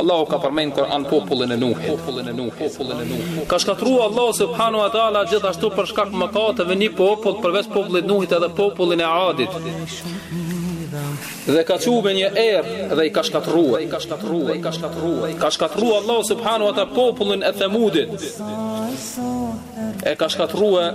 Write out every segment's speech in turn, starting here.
Allahu ka përmend në Kur'an popullin e Nuhit. Popullin e Nuhit, popullin e Nuhit. Ka shkatruar Allahu subhanahu wa taala gjithashtu për shkak të mëkateve një popull përveç popullit të Nuhit edhe popullin e Adit. Dhe ka çuar me një erë dhe i ka shkatruar, i ka shkatruar, i ka shkatruar. Ka shkatruar Allahu subhanahu wa taala popullin e Thamudit. E ka shkatruar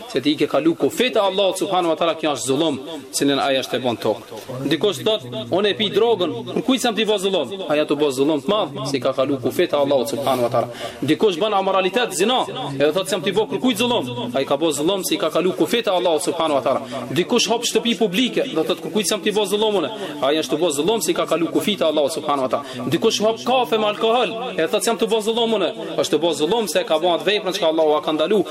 se ti i ke kalu kufit e Allahut subhanu wa tala kjo është zullum secilin ai është e bon tok dikush të thot unë e pi drogën kërkujt s'jam tu i bo zullum ai është tu bo zullum të madh se i ka kalu kufit e Allahut subhanu wa tala dikush bën amoralitet zina edhe thot s'jam tu i bo kërkujt zullum ai ka bo zullum se i ka kalu kufit e Allahut subhanu wa tala dikush hap shtëpi publike dhe thot kërkujt s'jam tu i bo zullum unë ai është tu bo zullum se i ka kalu kufit e Allahut subhanu wa tala dikush hap kafe me alkohol edhe thot s'jam tu i bo zullum unë është tu bo zullum se ka bo atë veprën që ka Allahu e ka ndalu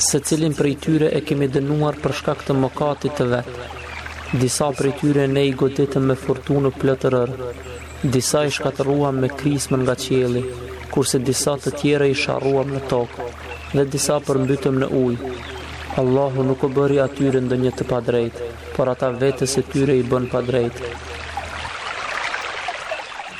Secilin prej tyre e kemi dënuar për shkak të mëkatit të vet. Disa prej tyre ne i goditëm me furtunë plot rërë. Disa i shkatërruam me krismën nga qielli, kurse disa të tjerë i sharruam në tokë dhe disa përmbytëm në ujë. Allahu nuk u bëri atyre ndonjë të padrejtë, por ata vetes së tyre i bënë padrejtë.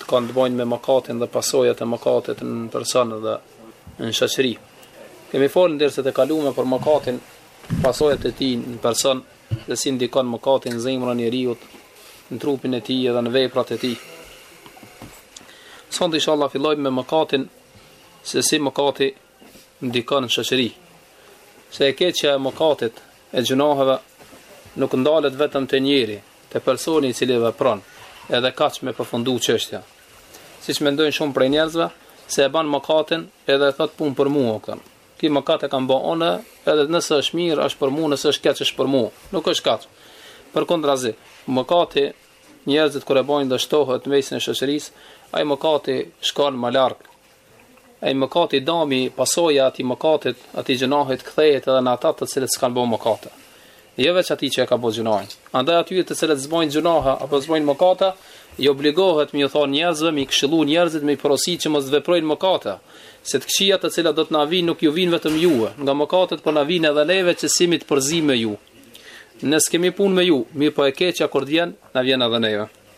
të kanë të bëjnë me mëkatin dhe pasojat e mëkatit në person dhe në shoqëri. Kemi folë në dërset e kalume për mëkatin, pasojat e tij në person se si ndikon mëkati në zemrën e njeriut, në trupin e tij dhe në veprat e tij. Sot inshallah fillojmë me mëkatin, se si mëkati ndikon në shoqëri. Se e keqja e mëkatit e gjunaheve nuk ndalet vetëm te njëri, te personi i cili vepron, edhe kaq me përfundu çështja. Siç mendojnë shumë prej njerëzve se e bën mëkatin edhe e thot punë për mua këtë. Ky mëkat e kam bë unë, edhe nëse është mirë është për mua, nëse është keq është për mua. Nuk është kaq. Përkundrazi, mëkati njerëzit kur e bëjnë d.m.th. në mesin e shoqërisë, ai mëkati shkon më larg Ai mëkati, dami, pasoja e atij mëkatit, atij gjunahit kthehet edhe në ata të cilët s'kanë bërë mëkate. Jo veç atij që e ka bërë gjunahin. Andaj atyre të cilët s'bëjnë gjunahe apo s'bëjnë mëkate, i obligohet me ju thonë njerëzve, me i këshillu njerëzit, me i porositë që mos të veprojnë mëkate, se të këqijat të cilat do të na vijnë nuk ju vijnë vetëm juve, nga mëkatet po na vijnë edhe neve që s'jemi të përzi me ju. Ne s'kemi punë me ju, mirëpo e keqja kur të vjen, na vjen edhe neve.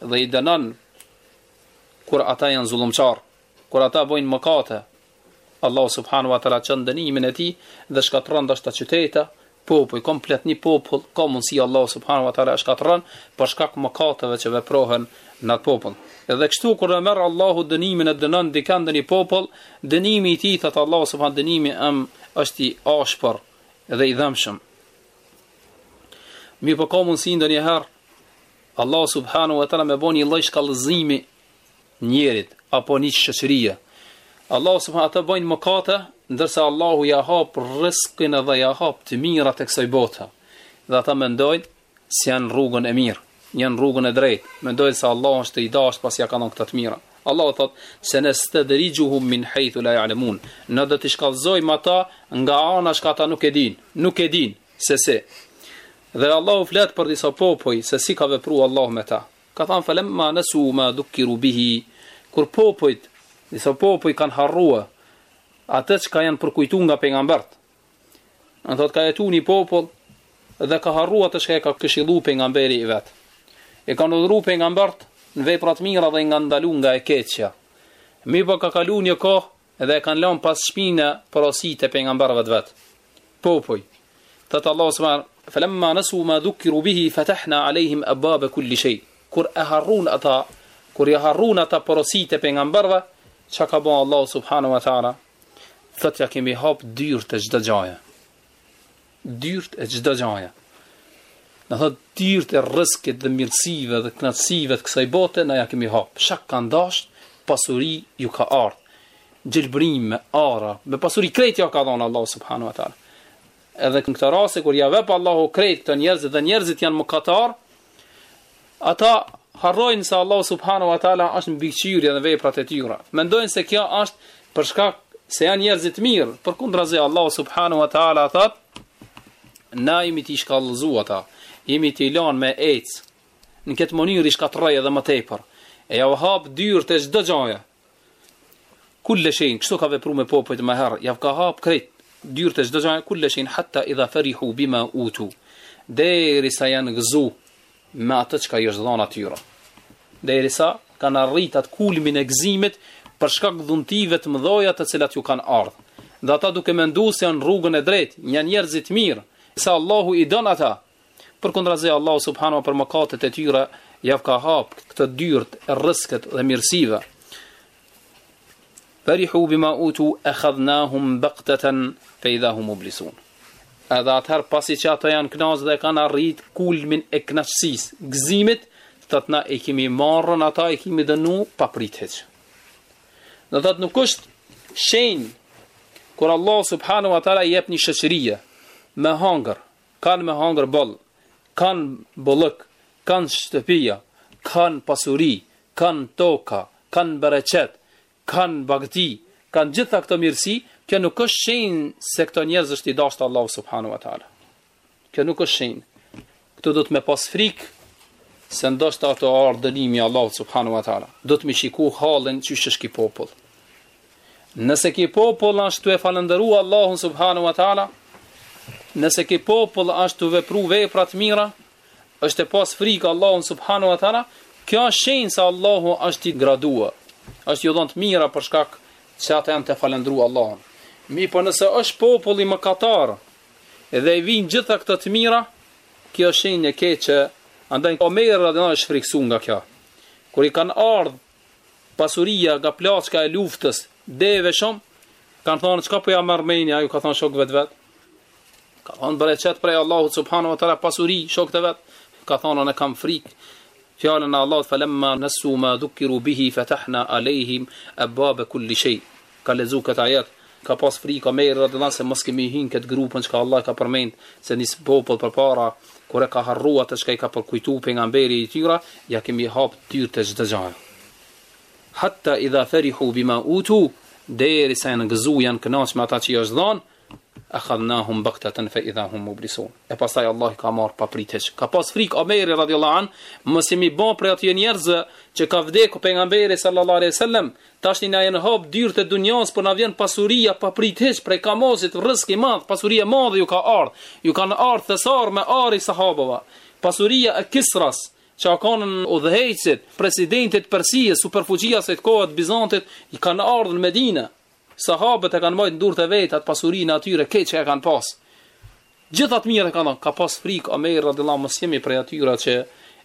dhe i dënon kur ata janë zullumqar, kur ata bojnë mëkate, Allah subhanu wa tala çon dënimin e tij dhe shkatëron ndoshta qyteta, popuj, komplet një popull, ka mundësi Allah subhanu wa tala e shkatëron, për shkak mëkateve që veprohen në atë popull. Edhe kështu kur e merr Allahu dënimin e dënon dikën në një popull, dënimi i tij thot Allahu subhanahu dënimi em është i ashpër dhe i dhimshëm. Mirëpo ka mundësi ndonjëherë Allahu subhanahu wa taala me bo një lloj shkallëzimi njerit apo një shoqërie. Allahu subhanahu ata bëjnë mëkate, ndërsa Allahu ja hap rrëskun dhe ja hap të mirat e kësaj bote. Dhe ata mendojnë se janë n'rrugën e mirë, janë n'rrugën e drejtë. Mendojnë se Allahu është t'i dashtë pasi ja ka dhënë këto të mira. Allahu thot senestadrijuhum min haythu la ya'lamun. Ne do t'i shkallëzojmë ata nga ana që ata nuk e dinë, nuk e dinë se se Dhe Allahu flet për disa popuj se si ka vepru Allahu me ta. Ka thanë felemma nesu ma dhukkiru bihi, kur popujt, disa popuj kanë harrua, atë çka janë përkujtu nga pejgamberët. Do thot ka jetu një popull dhe ka harru atë çka e ka këshillu pejgamberi i vet. I kanë urdhru pejgamberët në vepra të mira dhe i kanë ndalu nga e keqja. Mirëpo ka kalu një kohë Dhe e kanë lënë pas shpine porositë e pejgamberëve të vet. Popujt. Thot Allahu subhanahu Falamma nasu ma dhukiru bihi fatahna alejhim abwaba kulli shay. Kur i harruan ata, kur i harruan ata porositë e pejgamberëve, çka ka bo Allahu subhanahu wa taala? Thot ja kemi hap dyert e çdo gjaje. Dyert e çdo gjaje. Do thot dyert e rrëskit dhe mirësive dhe kënaqësive të kësaj bote na ja kemi hap. Çka kanë dasht, pasuri ju ka ardh. Gjelbrim me ara, me pasuri krejt ja ka dhënë Allahu subhanahu wa taala. Edhe në këtë rast kur ja vep Allahu krejt këto njerëzve dhe njerëzit janë mëkatar, Ata harrojnë se Allahu subhanahu wa taala është t'i mbikëqyr edhe veprat e tyre. Mendojnë se kjo është për shkak se janë njerëz të mirë, përkundrazi Allahu subhanahu wa taala thot na jemi t'i shkallëzu ata, jemi t'i lanë me ec. Në këtë mënyrë i shkatrroj edhe më tepër. E jau hap dyrt e çdo gjaje. Kulli shejin, kështu ka vepru me popujt më herët, jav ka hapë krejt dyrt e çdo gjaje, kulli shejin, hatta idha ferihu bima utu, derisa janë gëzu me atë çka ju është dhanë atyre. Derisa kanë arrit atë kulmin e gëzimit për shkak dhuntive të mëdhoja të cilat ju kanë ardhë. Dhe ata duke mendu se janë n'rrugën e drejtë, janë njerëz të mirë, se Allahu i don ata, Përkundrazi Allahu subhanahu për mëkatet e tyre jav ka hap këto dyrt e rrëskut dhe mirësive. Farihu bima utu akhadnahum baqtatan fa idha hum mublisun. Edhe atëherë pasi që ata janë kënaqë dhe kanë arrit kulmin e kënaqësisë, gëzimit, thot na i kemi marrun ata i kemi dënu pa prit hiç. Do thot nuk është shenjë kur Allah subhanahu wa taala jep një shoqërie me hangër, Kanë me hangër boll, kanë bollëk, kanë shtëpia, kanë pasuri, kanë toka, kanë bereqet, kanë bagëti, kanë gjitha këto mirësi, kjo nuk është shenjë se këto njerëz është i dashtë Allahu subhanahu wa ta'ala. Kjo nuk është shenjë. Këtu duhet me pas frikë se ndoshta është tu ardhë dënimi i Allahut subhanahu wa ta'ala. Duhet me shiku hallin qysh është ki popull. Nëse ki popull asht tu e falënderu Allahun subhanahu wa ta'ala, nëse ki popull asht tu vepru vepra të mira, është e pas frikë Allahun subhanahu wa ta'ala, kjo është shenjë se Allahu është i gradu, është ju dhënë të mira për shkak se ata janë tu falënderu Allahun. Mirëpo nëse është populli mëkatar, edhe i vijnë gjitha këto të mira, kjo është shenjë e keqe, andaj Omer radijallahu anh është frikësu nga kjo. Kur i kanë ardhë Pasuria nga plaçka e luftës, deve shumë, kanë thonë, çka po ja merr menja, ju ka thonë shokëve të vetë? Ka thonë, bereqet prej Allahut, subhanahu wa ta'ala pasuri, shokët e vet, ka thonë, e kam frikë, fjalën e Allahut, falemma nesu ma dhukkiru bihi, fetahna alejhim, ebwabe kulli shej. ka lexu këtë ajet, ka pas frikë Omeri radijallahu anh se mos kemi hi në këtë grupën çka Allah e ka përmend se ni popull përpara kur e ka harru atë çka i ka përkujtu pejgamberi i tyre, ja kemi hap dyert e çdo gjaje. Hatta idha farihu bima utu, derisa janë gëzu, janë kënaqë me ata që ju është dhanë, Akhadhnahum baghtatan fa idha hum mublisun. E pastaj Allah i ka marr pa prit hiç. Ka pas frik Omeri radhiyallahu an, mos jemi bë prej atyne njerëzve që ka vdekur pejgamberi sallallahu alaihi wasallam, tashni na janë hap dyert e dunjas, po na vjen pasuria pa prit hiç, prej gjithmosit rrisk i madh, pasuria e madhe ju ka ardh. Ju kanë ardh thesar me ari sahabëve. Pasuria e Kisras, që a kanë udhëheqësit, presidentit Persisë, superfuqisë asaj kohe, të Bizantit, i kanë ardhë në Medina, Sahabët e kanë majtë në dorë të vet atë pasurinë e atyre, krejt që e kanë pasë. Gjithë atë mirë e kanë dhënë, ka pasë frikë, Omeri radijallahu anh, mos jemi prej atyra që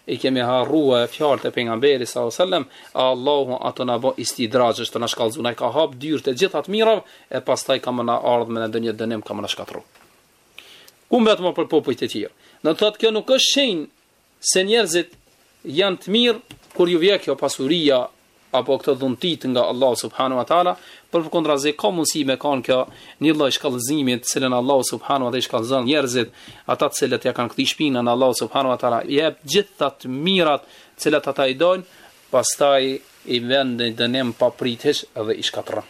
i kemi harru fjalët e pejgamberit sallallahu alajhi wasallam, Allahu është tu na bë istidraxh, është tu na shkallëzu, na i ka hap dyert e gjitha të mirave e pastaj ka me na ardh me ndonjë dënim ka me na shkatrru. Ku mbet ma për popujt e tjerë? Do të thotë kjo nuk është shenjë Se njerëzit janë të mirë kur ju vjen kjo pasuria apo këto dhuntit nga Allahu subhanahu wa taala, por përkundrazi ka mundësi me kanë kjo një lloj shkallëzimi të cilën Allahu subhanahu wa taala i shkallëzon njerëzit, ata të cilët ja kanë kthy shpinën Allahut subhanahu wa taala, i jep gjitha të mirat të cilat ata i dojnë, pastaj ju vjen dënimi papritesh dhe i shkatërron.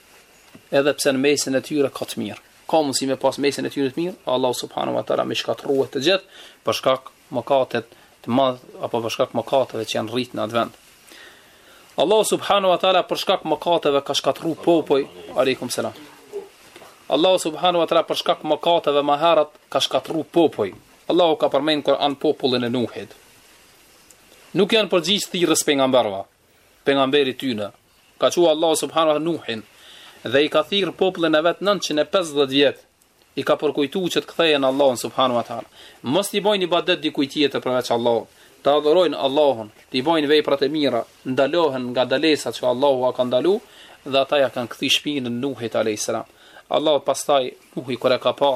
edhe pse në mesin e tyre ka të mirë. Ka mundësi me pas mesin e tyre të mirë, Allahu subhanahu wa taala me i shkatërru të gjithë për shkak mëkatit të madh apo për shkak mëkateve që janë rrit në atë vend. Allahu subhanahu wa taala për shkak mëkateve ka shkatërru popuj, aleikum selam. Allahu subhanahu wa taala për shkak mëkateve më herët ka shkatërru popuj. Allahu ka përmend në Kur'an popullin e Nuhit. Nuk i janë përgjigj thirrjes pejgamberëve, pejgamberit tyre, Ka çu Allahu subhanahu wa taala Nuhin dhe i ka thirrë popullin e vet nëntëqind e pesëdhjetë vjet, i ka përkujtu që të kthehen në Allahun subhanahu wa taala. Mos t'i bojnë ibadet dikujt tjetër përveç Allahut, ta adhurojnë Allahun, t'i bojnë veprat e mira, ndalohen nga ndalesat që Allahu ua ka ndalu, dhe ata ia kanë kthy shpinën Nuhit alejhi selam. Allahu pastaj, Nuhi kur e ka pa,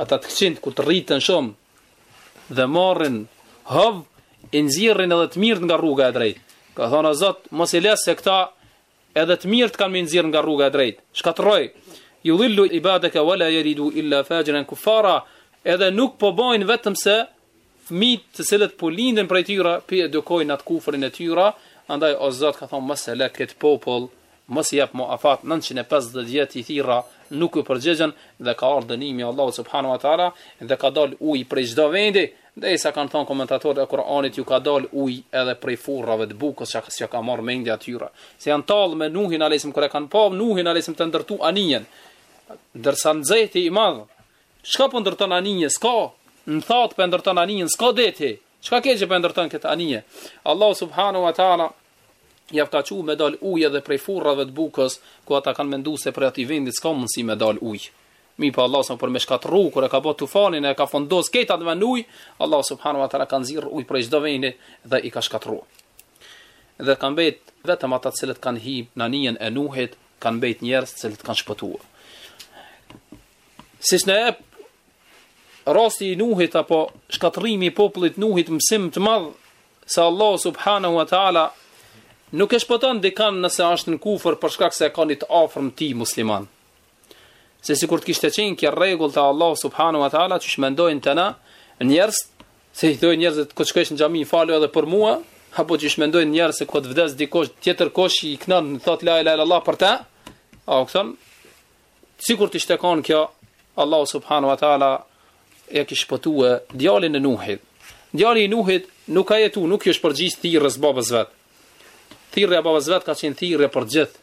Ata të këqijtë kur të rriten shumë dhe marrin hov, i nxirrin edhe të mirët nga rruga e drejtë. Ka thonë o Zot, mos i lë se këta edhe të mirët kanë me i nxirr nga rruga e drejtë. Shkatërroji. Judhillu ibadaka wala yalidu illa fajiran kaffara. Edhe nuk po bojnë vetëm se Fëmijët të cilët po lindin prej tyre, pi edukojnë në atë kufrin e tyre, andaj o Zot ka thonë mos e lë këtë popull, mos i jap mo afat nëntëqind e pesëdhjetë vjet i thirra nuk u përgjigjën dhe ka ardh dënimi i Allahut subhanu wa taala dhe ka dalë ujë prej çdo vendi, derisa kanë thonë komentatorët e Kur'anit ju ka dalë ujë edhe prej furrave të bukës çka s'ja ka marrë mendja atyre, se janë tallë me Nuhin alayhis kur e kanë pa Nuhin alayhis tu ndërtu anijen, ndërsa nxehti i madh Çka po ndërton anije, s'ka, n'thatë po ndërton anijen, s'ka deti. Çka ke që po ndërton këtë anije? Allahu subhanahu wa taala ja ka çu me dal ujë edhe prej furrave të bukës, ku ata kanë menduar se prej atij vendit s'ka mundësi me dal ujë. Mirëpo Allah subhanahu për me shkatrru kur e ka bë tufanin e ka fundos këtë vend në ujë, Allah subhanahu wa taala ka nxirr ujë prej çdo vendi dhe i ka shkatrru. Dhe kanë mbet vetëm ata të cilët kanë hip në anijen e Nuhit, kanë mbet njerëz të cilët kanë shpëtuar. Siç na jep rasti i Nuhit apo shkatrrimi i popullit Nuhit mësim të madh se Allahu subhanahu wa ta'ala nuk e shpëton dikan nëse është në kufër për shkak se e ka një të afërm ti musliman. Se sikur të kishte qenë kjo rregull te Allahu subhanahu wa ta'ala qysh mendojnë te na njerëz se i thojnë njerëzit kur t'shkojsh në xhami falu edhe për mua apo qysh mendojnë njerëz se kur t'vdes dikush tjetërkush i këndon thotë la ilahe illa Allah për ta apo këndon Sikur të ishte kanë kjo, Allahu subhanu wa ta'ala e kish shpëtue djalin e Nuhit. Djali i Nuhit nuk ka jetu, nuk i është përgjigj thirrjes babës vet. Thirrja e babës vet ka qenë thirrje për gjithë,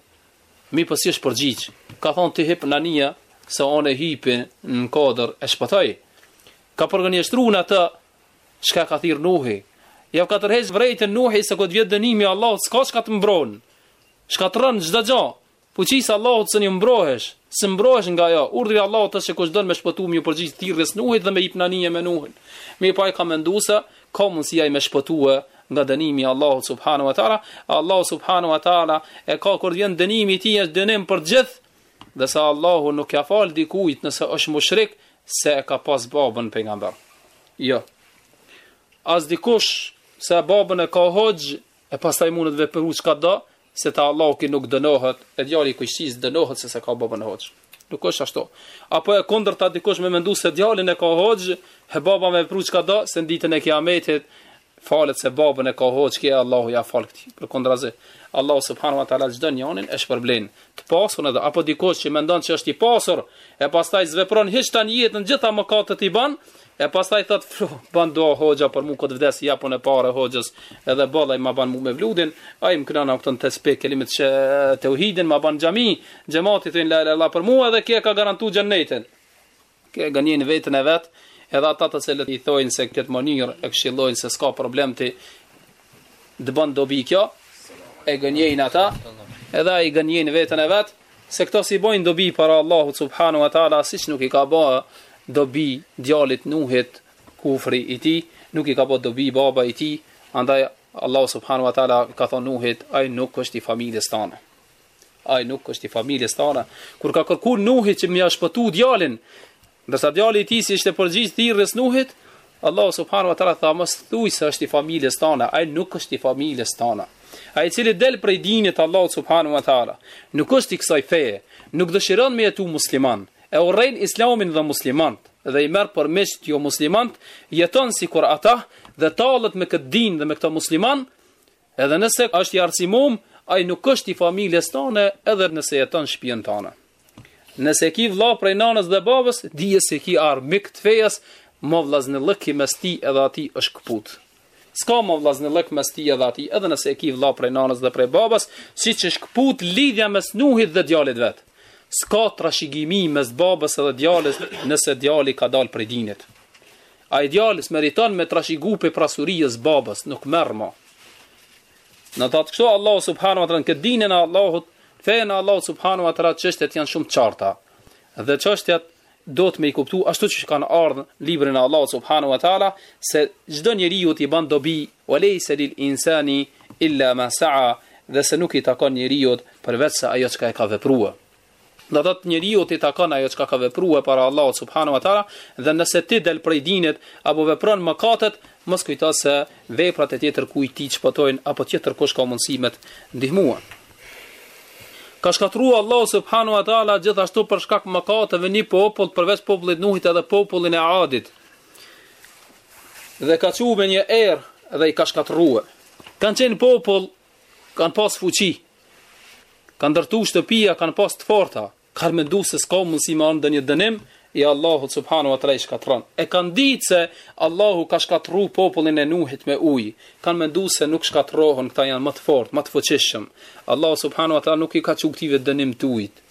mirëpo s'i është përgjigj. Ka thonë ti hip në anije, se unë hipi në kodër e shpëtoj. Ka përgënjeshtru atë çka ka thirr Nuhi. Ja ka tërheq vrejtjen Nuhi, se kur t'vjen dënimi Allahut, s'ka çka të mbron. Shkatërron çdo gjo. Fuqisë së Allahut se nuk mbrohesh, se mbrohesh nga ajo. Urdhri i Allahut është se kush don me shpëtu m'iu përgjigj thirrjes Nuhit dhe me hyp n'anije me Nuhin. Mirëpo ai ka mendu se ka mundësi ai me shpëtue nga dënimi i Allahut subhanahu wa taala, e Allahu subhanahu wa taala e ka kur të vjen dënimi i tij është dënim për të gjithë, dhe se Allahu nuk ia fal dikujt nëse është mushrik se e ka pas babën pejgamber. Jo. As dikush se babën e ka hoxh e pastaj mundet vepron çka do, se te Allahu ky nuk dënohet, e djali i këqysis dënohet se s'e ka babën hoxhë. Nuk është ashtu. Apo e kundërta dikush me mendu se djalin e ka hoxhë, e baba me vepru çka do, se në ditën e kiametit, falet se babën e ka hoxhë, që Allahu ia fal këtij, përkundrazi. Allahu subhanu wa ta'ala çdo njonin e shpërblen të pasur edhe, apo dikush që mendon që është i pasur, e pastaj s'vepron hiç tan jetën gjitha mëkatet i ban, E pastaj thot po ban dua hoxha për mu kur t'vdes ia japin pare hoxhës edhe ballë ai ma ban mu mevludin ai më knon a m'këndon tespi kelimei teuhidin ma ban xhami xhemati thonë la ilahe illa për mu edhe ky e ka garantu xhennetin ky e gënjen vetën e vet edhe ata të cilët i thojnë se këtë mënyrë e këshillojnë se s'ka problem ti të bën dobi kjo, e gënjejnë ata, edhe ai gënjen vetën e vet, se këto s'i bojnë dobi para Allahu subhanu wa ta'ala, siç nuk i ka ba dobi djalit Nuhit kufri i tij, nuk i ka ba dobi baba i tij, andaj Allahu subhanu wa ta'ala ka thonë Nuhit, ai nuk është i familjes tane. Ai nuk është i familjes tane. Kur ka kërku Nuhi që me ia shpëtu djalin, Ndërsa djali i tij s'i ishte përgjigj thirrjes Nuhit, Allahu subhanahu wa taala tha mos thuaj se është i familjes tane, ai nuk është i familjes tane. Ai i cili del prej dinit të Allahut subhanahu wa taala, nuk është i kësaj feje, nuk dëshiron me jetu musliman, e urren islamin dhe muslimant dhe i merr për miq jo muslimant, jeton sikur ata dhe tallet me këtë din dhe me këta musliman, Edhe nëse është i arsimum, ai nuk është i familjes tane edhe nëse jeton n'shpijen tane. Nëse e ki vla prej nanës dhe babës, dije se e ki armik të fejes, ma vllaznillëki mes teje edhe atij është këput. S'ka ma vllaznillëk mes teje edhe atij, edhe nëse e ki vla prej nanës dhe prej babës, siç është këput lidhja mes Nuhit dhe djalit vet. S'ka trashigimi mes babës edhe djalit nëse djali ka dal prej dinit. Ai djalë s'meriton me trashigu prej pasurisë babës, nuk merr mo. Në të atë kështu, Allahu subhanahu wa taala, në këtë dinin e Allahut, fenë e Allahut subhanahu wa taala, çështjet janë shumë të qarta. Dhe çështjet duhet me i kuptu, ashtu që kanë ardhë në librin e Allahut subhanahu wa taala, se çdo njeriut i ban dobi, ue lejse lil insani illa ma saa, dhe se nuk i takon njeriut përveç se ajo çka e ka veprua. Do thotë njeriut i takon ajo çka ka veprue para Allahut subhanu wa taala dhe nëse ti del prej dinit apo vepron mëkatet, mos kujto se veprat e tjetër kujt t'i shpëtojnë apo tjetër kush ka mundësi me t'ndihmue. Ka shkatrrue Allahu subhanu wa taala gjithashtu për shkak mëkateve një popull përveç popullit Nuhit edhe popullin e Adit. Dhe ka çue një erë dhe i ka shkatrrue. Kanë qenë popull Kanë pas fuqi, kanë ndërtu shtëpia, kanë pas të forta, kanë mendu se s'ka mundësi me ardh ndonjë dënim, e Allahu subhanu wa taala i shkatrron. E kanë ditë se Allahu ka shkatrru popullin e Nuhit me ujë, kanë mendu se nuk shkatrrohen, këta janë ma të fortë, ma të fuqishëm. Allahu subhanu wa taala nuk i ka çu këtyne dënim të ujit.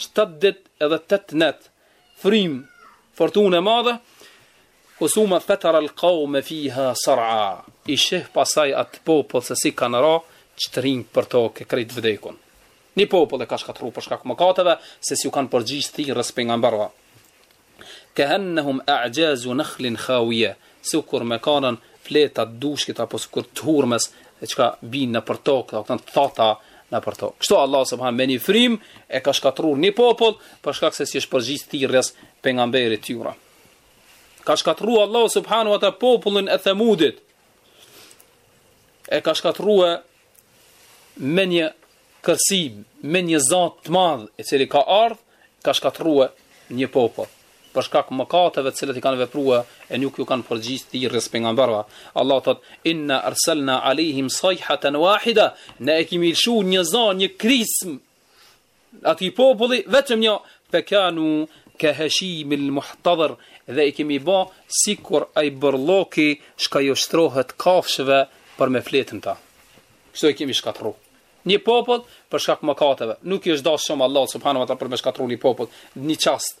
shtatë ditë edhe tetë net, frymë, furtunë e madhe, husuma fetera al kaume fiha sara, i shih pasaj atë popull se si kanë ra, të shtrimë për toke krejt vdekun. Një popull e ka shkatrru për shkak mëkateve, se s'ju kanë përgjigj thirrjes pejgamberve. Keennehum a'jazu nakhlin khawiyah, sikur me kanë fleta të dushkit apo sikur të hurmës e çka bin nëpër tokë, do të thonë thata nëpër tokë. Kështu Allahu subhan me një frymë e ka shkatrru një popull për shkak se s'i është përgjigj thirrjes pejgamberit të tyre. Ka shkatrru Allahu subhanahu wa taala popullin e Thamudit. E ka shkatrrue me një kërsim, me një za të madh, i cili ka ardh, ka shkatërruar një popull për shkak mëkateve të cilat i kanë vepruar e nuk ju kanë përgjigj thirrjes pejgamberëve. Allah thotë: "Inna arsalna alehim sayhatan wahida", na e kemi lëshu një za, një krismë atij populli vetëm një fe kanu ke heshim il muhtadhër dhe i kemi ba sikur ai bërlloki çka ju shtrohet kafshëve për me fjet n'ta. Kshtu e kemi shkatrru. Një popull për shkak mëkateve. Nuk i është dashë shumë Allah subhanu wa taala për me shkatrru një popull. Një çast.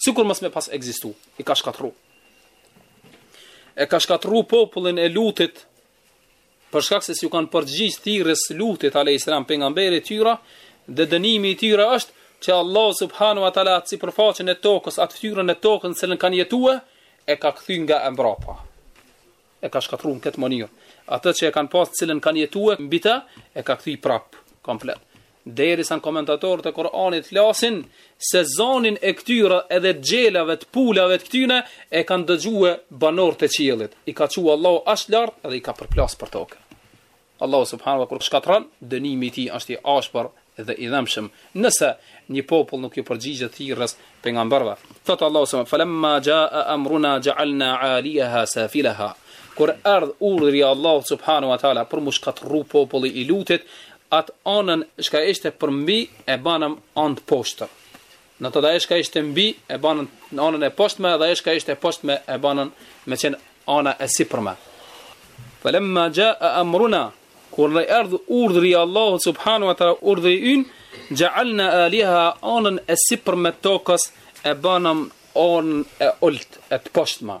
Sikur mos me pas ekzistu, i ka shkatrru. E ka shkatrru popullin e lutit, për shkak se s'ju kanë përgjigj thirrjes Lutit alayhis salam pejgamberit tyra dhe dënimi i tyre është që Allah subhanahu wa taala atë sipërfaqen e tokës atë fytyrën e tokës në cilën kanë jetue e ka kthy nga e mbrapa e ka shkatrru në këtë mënyrë, atë që e kanë pasë të cilën kanë jetue mbi të, e ka kthy prapë, komplet. Derisa komentatorët e Kuranit flasin se zanin e këtyre edhe të gjelave të pulave të këtyne e kanë dëgjue banorët e qiellit. I ka çu Allahu aq lart edhe i ka përplasë për toke. Allahu subhanahu wa taala kur shkatrron, dënimi i tij është i ashpër dhe i dhëmshëm. Nëse një popull nuk ju përgjigjet thirrjes pejgamberëve, thot Allahu subhanahu wa falamma jaa amruna ja'alna 'aliyaha safilaha. Kur ardh urdhri i Allahut subhanahu wa taala për mu shkatrru populli i Lutit, atë anën shka ishte përmbi e banëm anë të poshtër. Në të dhe shka ishte mbi e banën në anën e poshtme dhe shka ishte e poshtme e banën me qenë ana e sipërme. Falemma gjae amruna, kur erdh urdhri i Allahut subhanu wa tala urdhri yn, gjaalna alijaha anën e sipërme të tokës e banëm anën e ultë e të poshtme.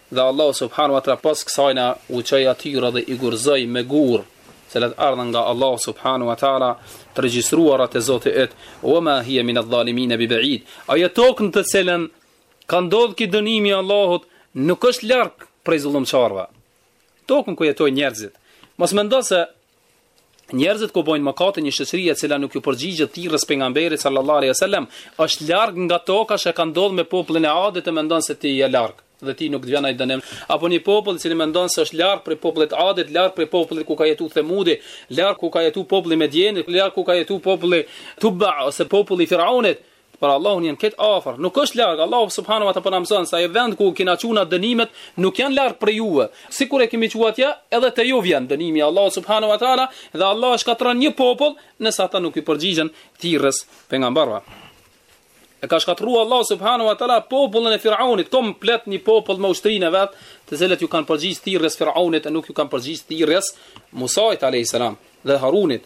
Dhe Allahu subhanahu wa taala pas kësaj jau çoi atyre dhe i gurzoi me gur, të cilat ardhën nga Allahu subhanahu wa taala, të regjistruara te Zoti yt, "Wa ma hiya min adh-dhalimin bi ba'id." Ajo tokë në të cilën ka ndodh ky dënim i Allahut, nuk është larg prej zullumçarëve. Tokës ku jetojnë njerëzit. Mos mendo se Njerëzit ku bojnë mëkate një shoqëri e cila nuk ju përgjigjet thirrjes pejgamberit sallallahu alaihi wasallam, është larg nga toka shka ka ndodh me popullin e Adit e mendon se ti je larg dhe ti nuk të vjen ai dënim. Apo një popull i cili mendon se është larg prej popullit të Adit, larg prej popullit ku ka jetu Themudi, larg ku ka jetu populli i Medjenit, larg ku ka jetu populli Tuba ose populli i Firaunit, Për Allahun janë këto afër, nuk është larg. Allahu subhanahu wa taala po na mëson se ai vend ku kina çu na dënimet nuk janë larg prej juve. Sikur e kemi çu atje, edhe te ju vjen dënimi i Allahut subhanahu wa taala dhe Allahu shkatrron një popull nëse ata nuk i përgjigjen thirrjes pejgamberëve. E ka shkatrru Allahu subhanahu wa taala popullin e Firaunit, komplet një popull me ushtrinë e vet, të cilët ju kanë përgjigj thirrjes Firaunit e nuk ju kanë përgjigj thirrjes Musait alayhis salam dhe Harunit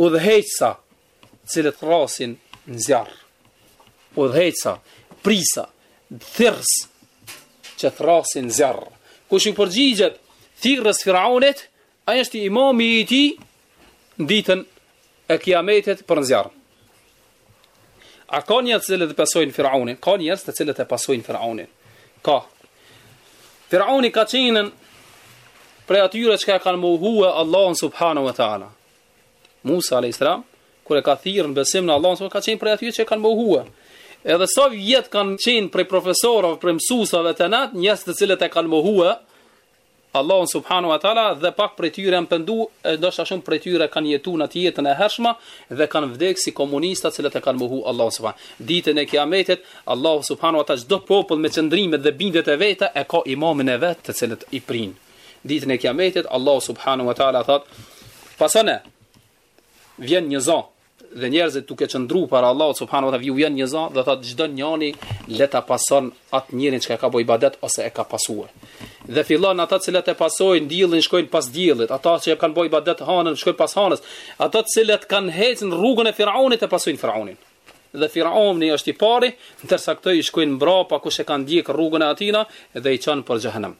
Udhëheqësa, të cilët thrrasin në zjarr. Udhëheqësa, prisa, thirrës që thrrasin në zjarr. Kush i përgjigjet thirrjes Firaunit, ai është imami i tij në ditën e Kiametit për në zjarr. A ka njerëz të cilët e pasojnë Firaunin? Ka njerëz të cilët e pasojnë Firaunin. Ka. Firauni ka qenë prej atyre që e kanë mohue Allahun subhanahu wa taala. Musa alayhis salam kur e ka thirrë në besim në Allahun, ka qenë prej atyre që e kanë mohue. Edhe sa vjet kanë qenë prej profesorëve, prej mësuesave tanë, njerëz të cilët e kanë mohue Allahun subhanahu wa taala dhe pak prej tyre janë pendu, ndoshta shumë prej tyre kanë jetu në atë jetën e hershme dhe kanë vdek si komunista të cilët e kanë mohu Allahun subhanahu. Ditën e Kiametit, Allahu subhanahu wa taala çdo popull me qëndrimet dhe bindjet e veta e ka imamin e vet të cilët i prin. Ditën e Kiametit Allahu subhanahu wa taala thot: "Pason, vjen një zon dhe njerëzit duke qëndru para Allahut subhanahu wa taala ju vjen një zon dhe thot çdo njëri le ta pason atë njerin që ka bëj ibadet ose e ka pasuar." Dhe fillon ata që e pasojnë diellin shkojnë pas diellit, ata që kanë bëj ibadet hanën shkojnë pas hanës, ata që kanë hecur rrugën e Firaunit e pasojnë Firaunin dhe Firauni është i pari, ndërsa këto i shkojnë mbrapa kush e kanë ndjek rrugën e atyna dhe i çon për xhehenem.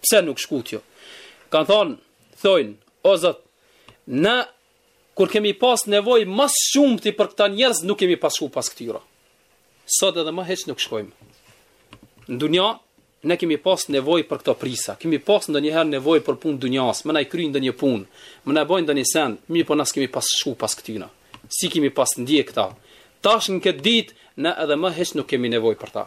Pse nuk shkut ju? Kanë thonë, thojnë, o Zot, ne kur kemi pas nevoj ma s'shumti për këta njerëz, nuk kemi pas shku pas këtyra. Sot edhe më hiç nuk shkojmë. Në dunja, ne kemi pas nevoj për këta prisa, kemi pas ndonjëherë nevoj për punë dunjas, me na i kry ndonjë punë, me na bo ndonjë send, mirëpo na s'kemi pas shku pas këtyna, s'i kemi pas ndjek këta. Tash në këtë ditë, ne edhe më hiç nuk kemi nevoj për ta.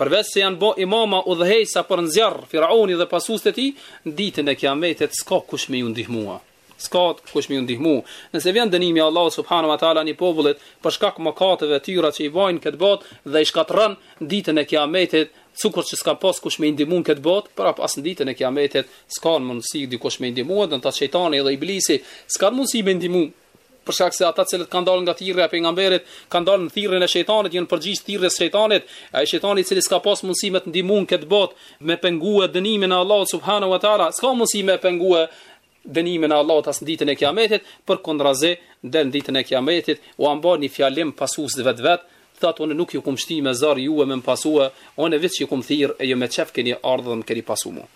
Përveç se janë bo imama udhëheqsa për n'zjarr firauni dhe pasuesit e tij, në ditën e kiametit s'ka kush me ju ndihmu. S'ka kush me ju ndihmu. Nëse vjen dënimi i Allahut subhanahu wa taala një popullit për shkak mëkateve tyra që i bajnë n'këtë botë dhe i shkatërron në ditën e kiametit, sikur që s'ka pas kush me i ndihmu në këtë botë, prap as në ditën e kiametit s'ka mundësi dikush me i ndihmu, do të thotë shejtani dhe iblisi s'kan mundësi me i ndihmu. për shkak se ata të cilët kanë dalë nga thirrja e pejgamberit, kanë dalë në thirrjen e shejtanit, i janë përgjigj thirrjes së shejtanit, ai shejtani i cili s'ka pas mundësi me të ndihmu n'këtë botë, me pengue dënimin e Allahut subhanahu wa taala, s'ka mundësi me pengue dënimin e Allahut as në ditën e Kiametit, përkundrazi del në ditën e Kiametit, ua mban një fjalim pasusve t'vet, thot unë nuk ju kum shti me zor ju me m'pasu, unë veç ju kum thirr e ju me çef keni ardhur dhe më keni pasuar.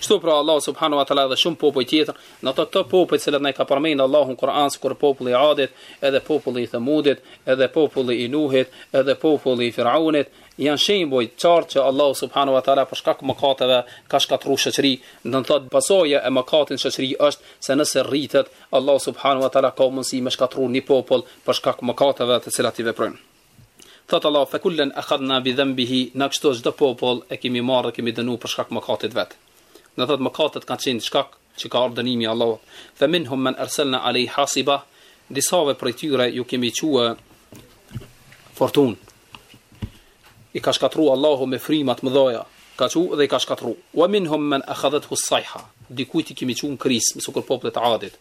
Kështu pra Allahu subhanahu wa taala edhe shumë popuj tjetër, do t'thotë këto popuj që na i ka përmendur Allahu në Kur'an sikur populli i Adit, edhe populli i Thamudit, edhe populli i Nuhit, edhe populli i Firaunit, janë shembuj të qartë që Allahu subhanahu wa taala për shkak të mëkateve ka shkatërruar shoqëri, do të thotë pasoja e mëkatit në shoqëri është se nëse rritet, Allahu subhanahu wa taala ka mundësi me shkatërruar një popull për shkak të mëkateve të cilat i veprojnë. Thotë Allahu, Fe kullen ehadna bi dhenbihi, na kështu çdo popull e kemi marrë dhe e kemi dënu për shkak mëkatit vet. Do thotë mëkatet kanë qenë shkak që ka ardhur dënimi i Allahut. Fe minhum men erselna alejhi hasiba, disave prej tyre ju kemi çue fortunë. I ka shkatrua Allahu me fryma të mdhaja, ka çu dhe i ka shkatrua. Wa minhum men akhadhathu as-sayha, dikujt i kemi çu një krismë sikur popullit të Adit.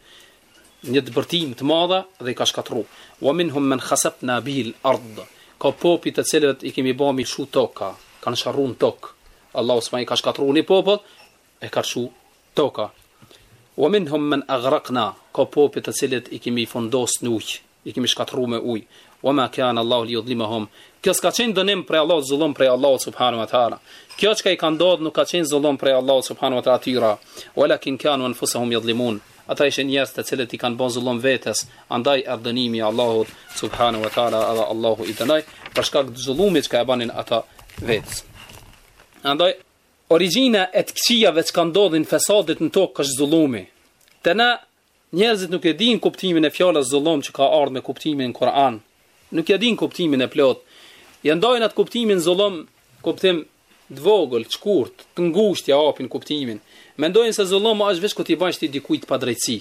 një të bërtitme të madhe dhe i ka shkatru. Wa minhum men khasafna bihil ard. Ka popi të cilët i kemi ba me i lshu toka, kanë sharru në tokë. Allahu s'pari ka shkatru një popull, e ka lshu toka. Wa minhum men agrakna. Ka popi të cilët i kemi fundos në ujë. i kemi shkatërru me ujë, wa ma kana Allahu liyudhlimahum. Kjo s'ka qenë dënim prej Allahut, zullum prej Allahut subhanahu wa taala. Kjo çka i ka ndodhur nuk ka qenë zullum prej Allahut subhanahu wa taala atyra, walakin kanu anfusahum yadhlimun. Ata ishin njerëz të cilët i kanë ba zullum vetes, andaj erdh dënimi i Allahut subhanahu wa taala, edhe Allahu i dënoi për shkak të zullumit që e banin ata vetes. Andaj origjina e të këqijave që kanë ndodh, fesadit në tokë është zullumi. Te na Njerëzit nuk e dinë kuptimin e fjalës zullum që ka ardhur me kuptimin në Kur'an. Nuk ia dinë kuptimin e plotë. Ja ndajnë atë kuptimin zullum, kuptim të vogël, të shkurt, të ngushtë ja hapin kuptimin. Mendojnë se zullum është veç kur t'i bësh ti dikujt padrejtësi.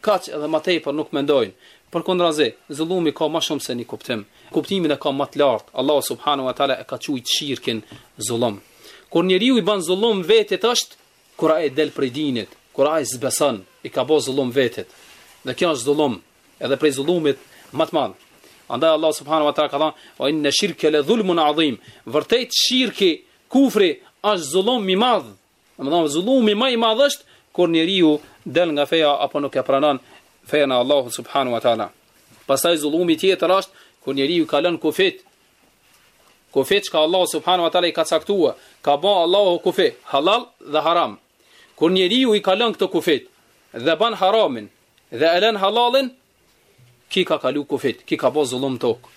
Kaq edhe më tepër nuk mendojnë. Përkundrazi, zullumi ka më shumë se një kuptim. Kuptimin e ka më të lartë. Allahu subhanahu wa taala e ka quajt shirkin zullum. Kur njeriu i bën zullum vetit është Kur ai del prej dinit, kur ai s'beson, i ka bo zullum vetit. Dhe kjo është zullum, edhe prej zullumit ma të madh. Andaj Allah subhanahu wa taala ka thënë: "Inna shirke la dhulmun adhim." Vërtet shirki, kufri është zullum i madh. Domethënë zullumi ma i madh është kur njeriu del nga feja apo nuk e pranon fenë e Allahut subhanahu wa taala. Pastaj zullumi tjetër është kur njeriu kalon kufit, Kufi çka Allahu subhanahu wa taala i ka caktuar, ka ba Allahu kufi, halal dhe haram. Kur njeriu i kalon këto kufit dhe ban haramin dhe e lën halalin, ki ka kalu kufit, ki ka bo zullum n'tokë.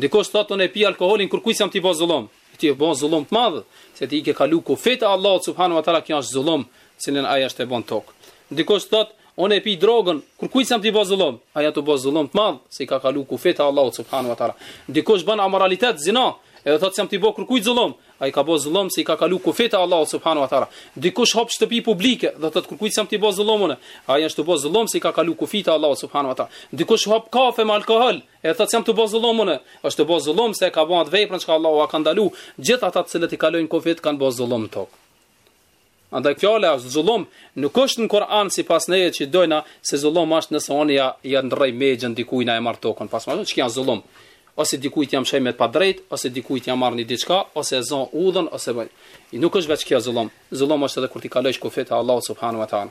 Dikush thotë unë e pi alkoolin kurkujt s'jam t'i bo zullum, ti je tu bo zullum të madh, se ti i ke kalu kufit e Allahut subhanahu wa taala që është zullum, cilën ai është e bon n'tokë. Dikush thotë Unë e pi drogën, kurkujt s'jam t'i bo zullum, ai asht tu bo zullum të madh, se i ka kalu kufit e Allahut subhanahu wa taala. Dikush ban amoralitet, zina, edhe thotë s'jam t'i bë kurkujt zullum, ai ka bë zullum se i ka kalu kufit e Allahut subhanahu wa taala. Dikush hap shtëpi publike, e thotë kurkujt s'jam t'i bë zullum unë, ai është tu bë zullum se i ka kalu kufit e Allahut subhanahu wa taala. Dikush hap kafe me alkool, e thotë s'jam t'i bë zullum unë, është tu bë zullum se e ka bë atë veprën që Allahu ka ndalu, gjithë ata të cilët i kalojnë kufit kanë bë zullum n'tokë. Andaj fjala zullum, nuk është në Kur'an sipas neje që dojna se zullum është nëse unë ja ja ndrroj megjën dikujt, ia marr tokën pas më çka janë zullum. Ose dikujt ia mshoj me padrejt, ose dikujt ia marr një diçka, ose e zon udhën, ose bëj. I nuk është veç kjo zullum. Zullum është edhe kur t'i kalojsh kufit e Allahut subhanahu wa taala.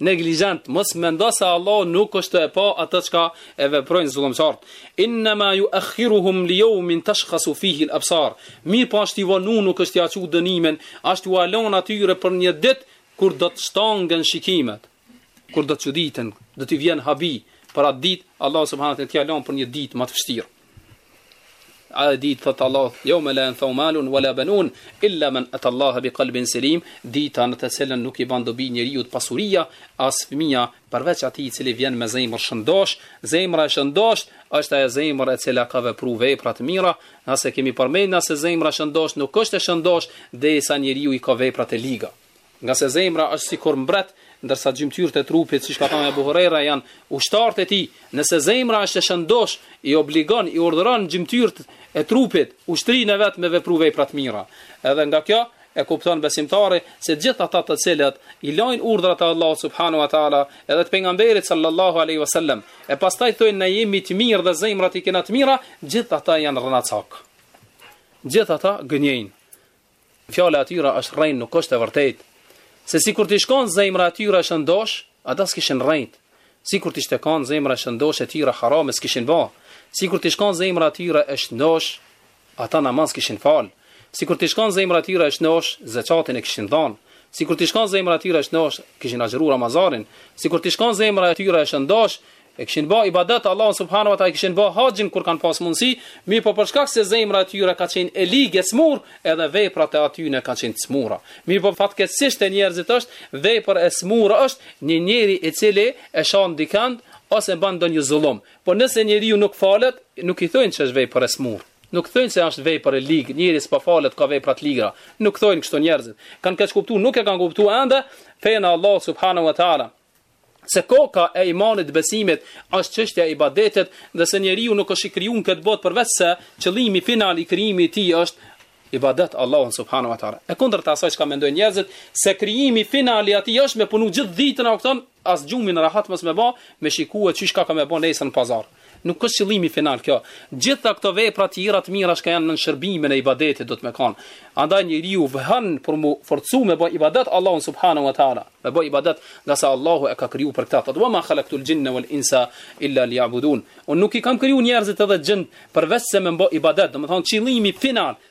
Neglizhent, mos mendo se Allahu nuk është tu e pa atë çka e veprojnë zullumqarët. Innama yu'akhiruhum li yawmin tashkhasu fihi al-absar. Mirëpo asht tu i vonu, nuk është tu ja çu dënimin, ashtë tu ua lan atyre për një ditë kur do të shtangen shikimet. Kur do të çuditen, do t'i vjen habi për atë ditë, Allahu subhanahu wa taala t'ia lan për një ditë ma të vështirë. Atë ditë, thotë Allah, jeume la jenfau malun, wa la benun, illa men ata Allah bi kalbin selim, dita në të cilën nuk i ban dobi njeriut pasuria, as fëmija, përveç atij i cili vjen me zemër shëndosh, zemra e shëndosh, është ajo zemër e cila ka vepru vepra të mira, ngase kemi përmend se zemra e shëndosh nuk është e shëndosh, derisa njeriu i ka veprat e liga. Ngase zemra është sikur mbret, ndërsa gjymtyrët e trupit, siç ka thënë Abu Huraira, janë ushtarët e tij. Nëse zemra është e shëndosh, i obligon, i urdhëron gjymtyrët e trupit, ushtrinë e vet me vepru vepra të mira. Edhe nga kjo e kupton besimtari se gjithë ata të cilët i lajnë urdhrat e Allahut subhanahu wa taala edhe të pejgamberit sallallahu alaihi wasallam e pastaj thonë ne jemi të mirë dhe zemrat i kena të mira gjithë ata janë rrenacak gjithë ata gënjejnë Fjala e tyre është rrenë nuk është e vërtetë. Se sikur t'ish kon zemra e tyre e shëndosh, ata s'kishin rrejt. Sikur t'ishte kon zemra e shëndosh e tyre harame s'kishin ba. Sikur t'ish kon zemra e tyre e shëndosh, ata namaz kishin fal. Sikur t'ish kon zemra e tyre e shëndosh, zeqatin e kishin dhënë. Sikur t'ish kon zemra e tyre e shëndosh, kishin agjëruar Ramazanin. Sikur t'ish kon zemra e tyre e shëndosh, E kishin bë ibadet Allahun subhanahu wa taala, kishin bë haxhin kur kanë pas mundësi, mirëpo për shkak se zemra e tyre ka qenë e ligë e smurë, edhe veprat e atyne kanë qenë t'smura. Mirëpo fatkeqësisht te njerëzit është, vepër e cmurë është një njeri i cili e shan dikënd ose bën ndonjë zullum. Po nëse njeriu nuk falet, nuk i thonë se është vepër e smurë. Nuk thonë se është vepër e ligë, njeriu s'po falet ka vepra të liga. Nuk thonë kështu njerëzit. Kanë keqkuptuar, nuk e kanë kuptuar ende fenë e Allahut subhanahu wa taala. se koka e imanit besimit është çështja e ibadetit dhe se njeriu nuk është i krijuar në këtë botë përveç se qëllimi final i krijimit i tij është ibadet Allahun subhanahu wa taala. E kundërta e asaj çka mendojnë njerëzit se krijimi final i atij është me punu gjithë ditën a kupton as gjumin rahat mos me bë, me shikue qysh ka ka me bë nesër në pazar. Nuk është qëllimi final kjo. Gjitha këto vepra tjera të mira që janë nën shërbimin e ibadetit duhet me kanë. Andaj njeriu veç han për m'u forcu me bë ibadet Allahun subhanahu wa taala. Me bë ibadet, ngase Allahu e ka kriju për këtë. Thotë: "Wa ma khalaqtul jinna wal insa illa liya'budun." Unë nuk i kam kriju njerëzit edhe xhint përveçse me bë ibadet. Domethënë qëllimi final,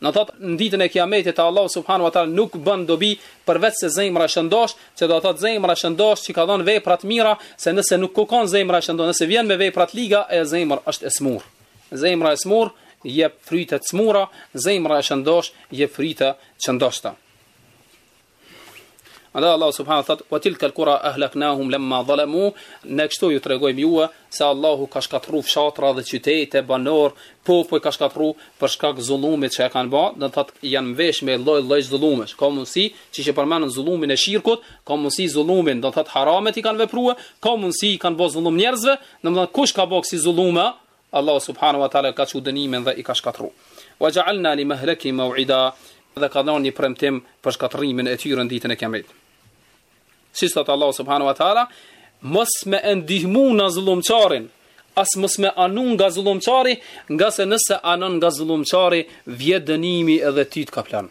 Do thot, në ditën e kiametit te Allahu subhanahu wa ta'ala nuk bën dobi përveç se zemra e shëndosh, që do thot zemra e shëndosh që ka dhon vepra t'mira, se nëse nuk ka kon zemra e shëndosh, nëse vjen me vepra t'liga, e zemra është e smur. Zemra e smur, jep fryte t'smura, zemra e shëndosh, jep fryte t'shëndoshta. Andaj Allahu subhanahu thot: "Wa tilka al-qura ahlaknahum lamma zalamu", ne kështu ju tregojmë juve se Allahu ka shkatërruar fshatra dhe qytete, banor, popuj ka shkatërruar për shkak zullumit që e kanë bërë, do thot janë mvesh me lloj-lloj zullumesh. Ka mundsi që e përmendëm zullumin e shirkut, ka mundsi zullumin, do thot haramet i kanë vepruar, ka mundsi i kanë bërë zullum njerëzve, domethënë kush ka bërë kësi zullume, Allahu subhanahu wa taala e ka çu dënimin dhe i ka shkatërru. Wa ja'alna li mahlakihim maw'ida, dhe ka dhënë një premtim për shkatërrimin e tyre në ditën e Kiametit. Siç thot Allahu subhanahu wa taala, mos me e ndihmu na zullumqarin, as mos me anu nga zullumqari, ngase nëse anon nga zullumqari, vje dënimi edhe ty të kaplon.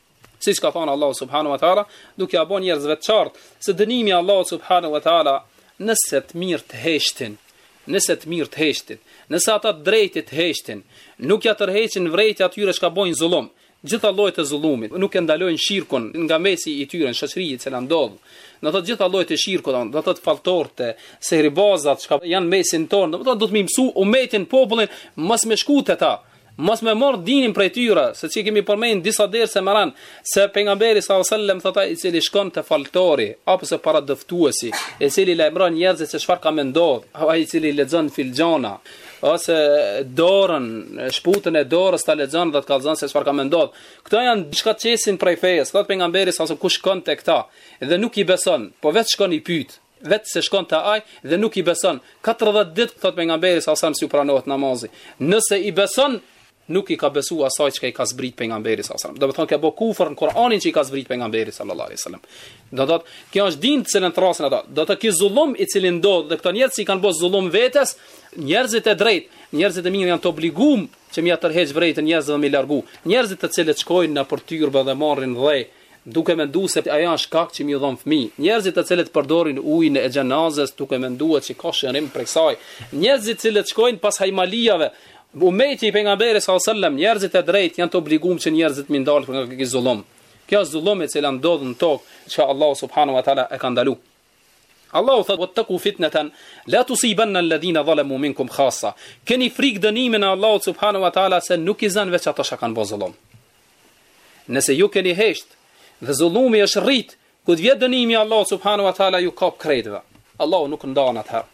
Siç ka thënë Allahu subhanahu wa taala, duke ia bën njerëzve të qartë se dënimi i Allahut subhanahu wa taala nëse të mirët heshtin, nëse të mirët heshtin, nëse ata të drejtët heshtin, nuk ja tërheqin vrejtjen atyre çka bojnë zullum, gjitha llojet e zullumit, nuk e ndalojnë shirkun nga mesi i tyre në shoqëri e cila ndodh. Do të thotë gjitha llojet e shirkut, do të thotë falltorët, sehribazat që janë në mesin tonë, do të thotë duhet me mësu umetin popullin mos me shku te ta. Mos me marr dinin prej tyre, siç i kemi përmend disa derse më herët, se pejgamberi sallallahu alaihi wasallam thotë ai i cili shkon te falltori apo se paradëftuesi, i cili lajmëron njerëzit se çfarë ka me ndodh, apo ai i cili lexon filxhana, ose dorën, shuplakën e dorës ta lexon dhe të kallzon se çfarë ka me ndodh. Këto janë çka të qesin prej fesë, thotë pejgamberi sallallahu alaihi wasallam kush shkon te këta dhe nuk i beson, po veç shkon i pyet. Veç se shkon te ai dhe nuk i beson. 40 ditë thot pejgamberi sa sa s'u pranohet namazi. Nëse i beson nuk i ka besu asaj që i ka zbrit pejgamberi sa sa. Do me thonë ka bo kufër në Kur'anin që i ka zbrit pejgamberi sallallahu alaihi wasallam. Do thot, kjo është din se në trasin ata. Do thot ky zullum i cili ndodh dhe këto njerëz që i kanë bë zullum vetes, njerëzit e drejt, njerëzit e mirë janë të obliguar që me ia tërheq vërejtën njerëzve me i largu. Njerëzit të cilët shkojnë nëpër tyrbe dhe marrin dhe duke mendu se ajo është shkak që m'iu dhënë fëmijë, njerëzit të cilët përdorin ujin e xhenazes duke mendu që ka shërim prej saj, njerëzit të cilët shkojnë pas hajmalijave, ummeti i pejgamberit sallallahu alajhi wasallam, njerëzit e drejtë janë të obligum që njerëzit mi ndalë nga ky zullum. Kjo është zullum e cila ndodh në tokë, që Allahu subhanahu wa taala e ka ndalu. Allahu thotë: "Wattaqu fitnatan la tusibanna alladhina zalamu minkum khassa." Keni frikë dënimin e Allahut subhanahu wa taala se nuk i zën veç ata që kanë bërë zullum. Nëse ju keni hesht dhe zullumi është rrit, kur të vjen dënimi i Allahut subhanahu wa taala ju kap krejtëve. Allahu nuk ndan atëherë.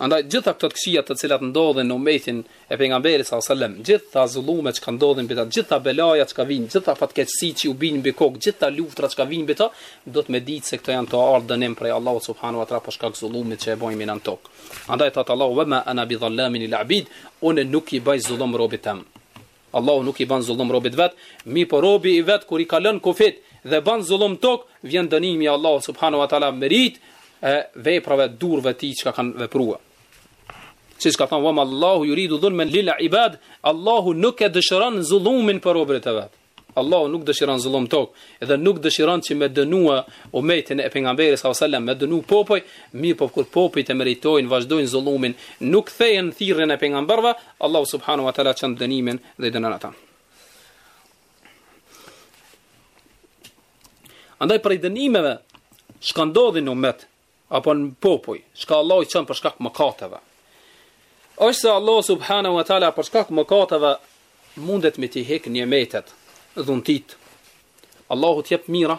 Andaj gjitha këto të këqija të cilat ndodhin në ummetin e Pejgamberit sallallâhu alejhi ve sellem, gjithë këta zullume çka ndodhin mbi ta, gjithë këta belaja çka vijnë, gjithë këta fatkeqësi që ju bijnë mbi kokë, gjithë këta luftëra çka vijnë mbi ta, duhet me ditë se këto janë të ardh dënim prej Allahut subhanehu ve teala për shkak të zullumit që e bëjmë na në tokë. Andaj thotë Allahu, Ve ma ana bi dhallamin lil abid, Unë nuk i bëj zullum robit tim. Allahu nuk i bën zullum robit vet, mirëpo robi i vet kur i kalon kufit dhe bën zullum n'tok, vjen dënimi i Allahut subhanahu wa taala merit e veprave të durve të ti që kanë vepruar. Siç ka thënë wa mallahu yuridu dhulman lil ibad, Allahu nuk e dëshiron zullumin për robërit e vet. Allahu nuk dëshiron zullum n'tok, edhe nuk dëshiron që me dënu umetin e pejgamberit sallallahu alajhi wasallam, me dënu popuj, mirëpo kur popujt e meritojnë, vazhdojnë zullumin, nuk thejnë thirrjen e pejgamberëve, Allahu subhanahu wa taala çon dënimin dhe i dënon ata. Andaj prej dënimeve çka ndodhin në umet apo në popuj, çka Allahu çon për shkak mëkateve është se Allahu subhanahu wa taala për shkak mëkateve mundet me ti hek nimetet, dhuntit. Allahu të jep mira,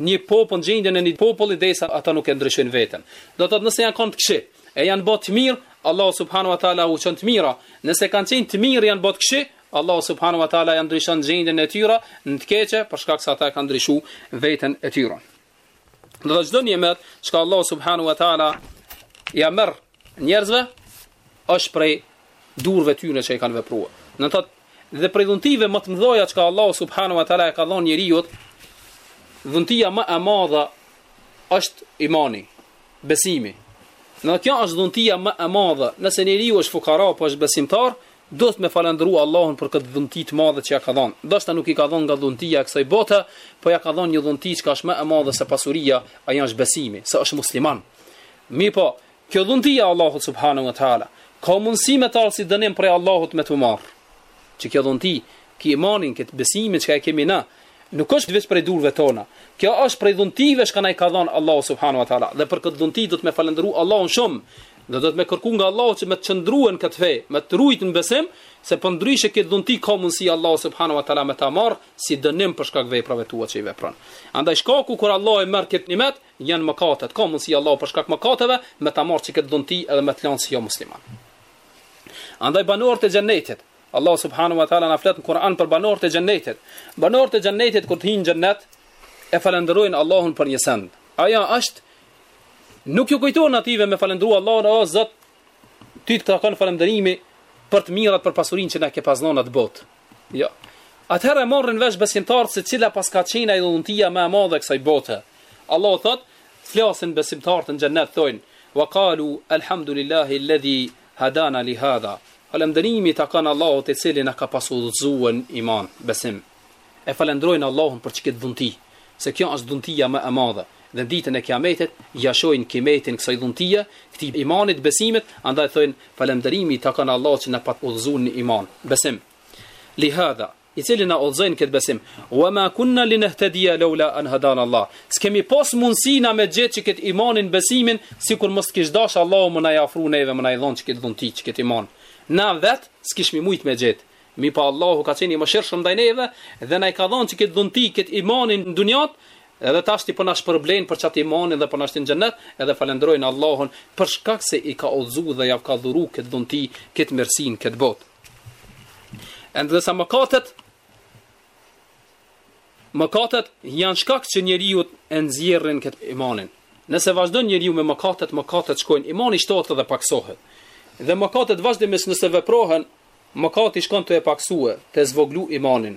Një popull gjendjen e një populli derisa ata nuk e ndryshojnë veten. Do të thotë nëse janë kanë të këqij, e janë bë të mirë, Allahu subhanahu wa taala u çon të mira. Nëse kanë qenë të mirë janë bë të këqij, Allahu subhanahu wa taala ja ndryshon gjendjen e tyre në të keqe për shkak se ata e kanë ndryshu veten e tyre. Do të thotë çdo nimet, çka Allahu subhanahu wa taala ja merr njerëzve është prej durve tyre që i kanë vepruar. Do të thotë dhe prej dhuntive më të mëdha që Allahu subhanahu wa taala ja ka dhënë njeriut, dhuntia më e madhe është imani, besimi. Kjo është dhuntia më e madhe. Nëse njeriu është fukara po është besimtar, duhet me falënderu Allahun për këtë dhunti të madhe që ja ka dhënë. Ndoshta nuk i ka dhënë nga dhuntitë e kësaj bote, po ja ka dhënë një dhunti që është më e madhe se pasuria, ajo është besimi, se është musliman. Mirëpo, kjo dhunti e Allahut subhanahu wa taala, ka mundësi me ta si dënim prej Allahut me ta marrë. Qikjo dhunti, ky imani, ky besimi që e kemi na, nuk është veç prej durve tona. Kjo është prej dhuntive që na i ka dhënë Allahu subhanahu wa taala. Dhe për këtë dhunti duhet me falënderu Allahun shumë. Dhe duhet me kërku nga Allahu që me të qëndru në këtë fe, me të rujt në besim, se përndryshe këtë dhunti ka mundësi Allahu subhanahu wa taala me ta marr si dënim për shkak veprave tua që i vepron. Andaj shkaku kur Allahu e merr këtë nimet, Janë mëkatet, ka mundësi Allahu për shkak mëkateve me ta marrë qikët dhunti edhe me të lanë si jo musliman. Andaj banorët e xhennetit, Allahu subhanahu wa taala na flet në Kur'an për banorët e xhennetit. Banorët e xhennetit kur të hyjnë në xhennet e falënderojnë Allahun për një send. Ajo është nuk ju kujtohet atyne me falënderu Allahun, o Zot, Ty të takon falënderimi për të mirat për pasurinë që na ke pas dhënë n'atë botë. Jo. Atëherë e marrin vesh besimtarët se cila paska qenë ajo dhuntia më e madhe e kësaj bote. Allahu thot, flasin besimtarët në xhennet thonë, "Wa qalu alhamdulillahi alladhi hadana li hadha." Falënderimi i takon Allahut i cili na ka pasur udhëzuar n'iman, besim. E falënderojnë Allahun për qikët dhunti, se kjo është dhuntia më e madhe, dhe në Ditën e Kiametit ia shojnë kimetin kësaj dhuntie, këtij imanit, besimit, andaj thojnë, Falënderimi i takon Allahut që na pat udhëzuar në iman, besim. Li hadha, i cili na udhëzoi në këtë besim, wa ma kunna linehtadiya lawla an hadana Allah. S'kemi pas mundësi na me gjetë qikët imanin, besimin, sikur mos të kish dashur Allahu me na e ofru neve, me na e dhon qikët dhunti, qikët iman. Na vet s'kishim mujt me gjetë. Mirëpo Allahu ka qenë i mëshirshëm ndaj neve dhe na e ka dhënë qikët dhunti, këtë imanin në dunja, edhe tashti po na shpërblen për qat imanin dhe po na shtin n'xhenet, edhe falënderojnë Allahun për shkak se i ka udhëzu dhe ja ka dhuru këtë dhunti, këtë mirësi në këtë botë. E ndërsa mëkatet mëkatet janë shkak që njeriu e nxjerrin këtë imanin. Nëse vazhdon njeriu me mëkatet, mëkatet shkojnë, imani shtohet dhe paksohet. Dhe mëkatet vazhdimisht nëse veprohen Mëkati shkon tu e pakësue, tu e zvoglu imanin.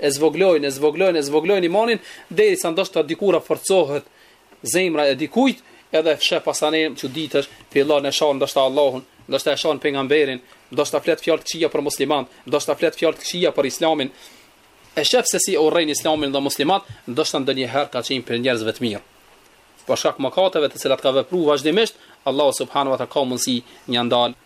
E zvoglojnë, e zvoglojnë, e zvoglojnë imanin, derisa ndoshta dikur forcohet zemra e dikujt, edhe e sheh pas ca ditësh, fillon e shanë ndoshta Allahun, ndoshta e shanë pejgamberin, ndoshta flet fjalë të këqija për muslimant, ndoshta flet fjalë të këqija për islamin, e shef se si e urren islamin dhe muslimant, ndoshta ndonjëherë ka qenë prej njerëzve të mirë. Për shkak mëkateve të cilat ka vepru vazhdimisht, Allahu subhanahu wa taala ka mundësi me ndalë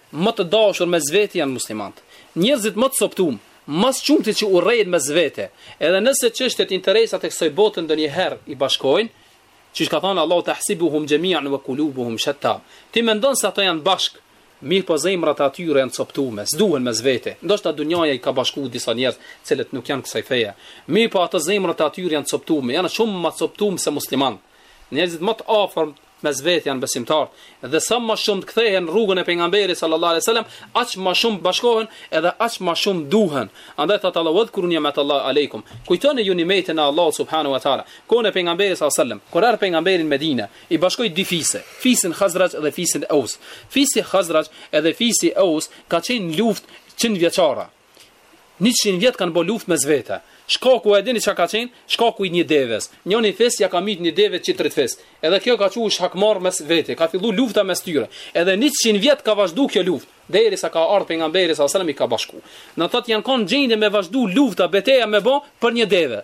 Më të dashur mes veti janë muslimantët. Njerëzit më të copëtum, më së shumti që urrejnë mes vete, edhe nëse çështjet, interesat e kësaj bote ndonjëherë i bashkojnë, siç ka thënë Allahu tahsibuhum jami'an wa qulubuhum shatta. Ti mendon se ato janë bashkë, mirëpo zemrat e atyre janë copëtume, s'duhen mes vete. Ndoshta dunjaja i ka bashkuar disa njerëz, të cilët nuk janë kësaj feje. Mirëpo ato zemrat e atyre janë copëtume, janë shumë më copëtumë se muslimanët. Njerëzit më të afërm mes vete janë besimtarët dhe sa më shumë të kthehen n'rrugën e pejgamberit sallallahu alaihi wasallam aq më shumë bashkohen edhe aq më shumë duhen andaj thot Allahu wadhkuru ni'mat Allah aleikum kujtoni nimetin e Allahut subhanahu wa taala n'kohën e pejgamberit sallallahu alaihi wasallam kur erdh pejgamberi në Medinë i bashkoi dy fise fisin Khazraj dhe fisin Aus fisi Khazraj edhe fisi Aus ka qenë luftë 100 vjeçare Njëqind vjet kanë bo luft mes vete. Shkaku a e dini çka ka qenë? Shkaku i një deves. Njëri fis ja ka myt një deve tjetrit fis. Edhe kjo ka çu që hakmarr mes vete. Ka fillu lufta mes tyre. Edhe njëqind vjet ka vazhdu kjo luftë. Derisa ka ardh pejgamberi sallam i ka bashku. Domethënë janë kanë n'gjendje me vazhdu lufta beteja me bo për një deve.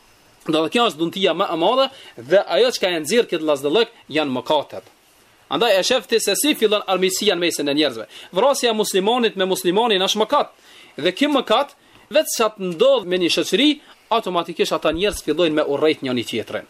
Dhe kjo është dhuntia më e madhe dhe ajo çka e nxjerr këtë vllaznillëk janë mëkatet. Andaj e shef ti se si fillon armiqësia në mesin e njerëzve. Vrasja e muslimanit me muslimanin është mëkat. Dhe ky mëkat veç sa të ndodh me një shoqëri, automatikisht ata njerëz fillojnë me urrejt njëri tjetrin.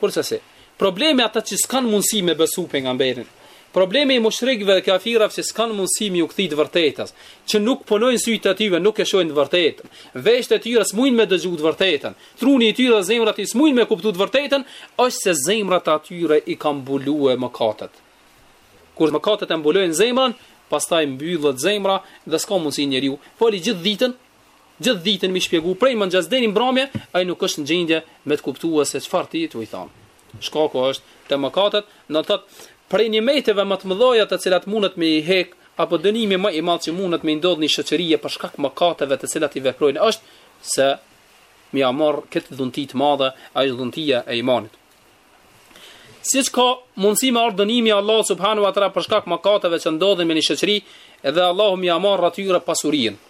Kurrsesi, problemi ata që s'kanë mundësi me besu pejgamberin, problemi i mushrikëve dhe kafirëve që s'kanë mundësi me u kthy të vërtetës, që nuk punojnë sytë e tyre, nuk e shohin të vërtetën, veshët e tyre s'mujnë me dëgju të vërtetën, truni i tyre dhe zemra s'mujnë me kuptu të vërtetën, është se zemrat atyre i kanë mbuluar mëkatet. Kur mëkatet e mbulojnë zemrën, pastaj mbyllet zemra dhe s'ka mundësi njeriu, foli gjithë ditën, Gjithë ditën me i shpjegu prej mëngjes deri mbrëmje, ai nuk është në gjendje me të kuptuar se çfarë ti tu i thanë. Shkaku është te mëkatet, do të thotë prej nimeteve më të mëdha të cilat mundet me i hek, apo dënimi më i madh që mundet me i ndodh një shoqërie për shkak mëkateve të cilat i veprojnë është se me ja marr këtë dhunti të madhe, ajo është dhuntia e imanit. Siç ka mundësi me ardhë dënimi Allah subhanahu wa taala për shkak mëkateve që ndodhin më një shoqëri, edhe Allah me ja marr atyre pasurinë.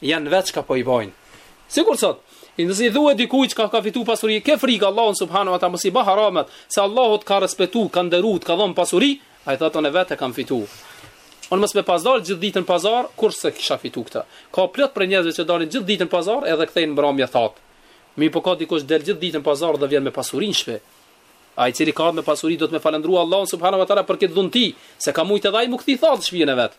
Jan vet çka po i bojn. Sikur sot, nëse i thuhet dikujt që ka fitu pasuri, ke frikë Allahun subhanahu wa taala mos i bë haramat, se Allahu të ka respektu, ka nderu, të ka dhon pasuri, ai thot unë vet e kam fitu. Unë mos me pas dal gjithë ditën pazar, kurrë s'e kisha fitu këtë. Ka plot prej njerëzve që dalin gjithë ditën pazar edhe kthehen mbrëmje thatë. Mirëpo ka dikush del gjithë ditën pazar dhe vjen me pasurinë në shtëpi. Ai cili ka me pasuri duhet me falënderua Allahun subhanahu wa taala për këtë dhunti, se ka mujt edhe ai me u kthy thatë shpinë e vet.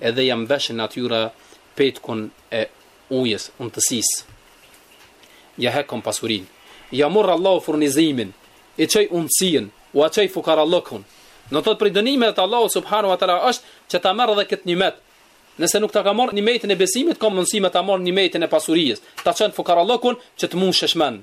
Edhe jau veshën atyre petkun e ujës, untësisë. Ja hekëm pasurin. Ja merr Allahu furnizimin, i çon untësin, ua çon fukarallëkun. Domethënë prej dënimeve të Allahut subhanahu wa taala është që ta merr edhe këtë nimet. Nëse nuk ta ka marrë nimetin e besimit, ka mundësi me ta marrë nimetin e pasurisë. Ta çon fukarallëkun që të mund shëshmenë.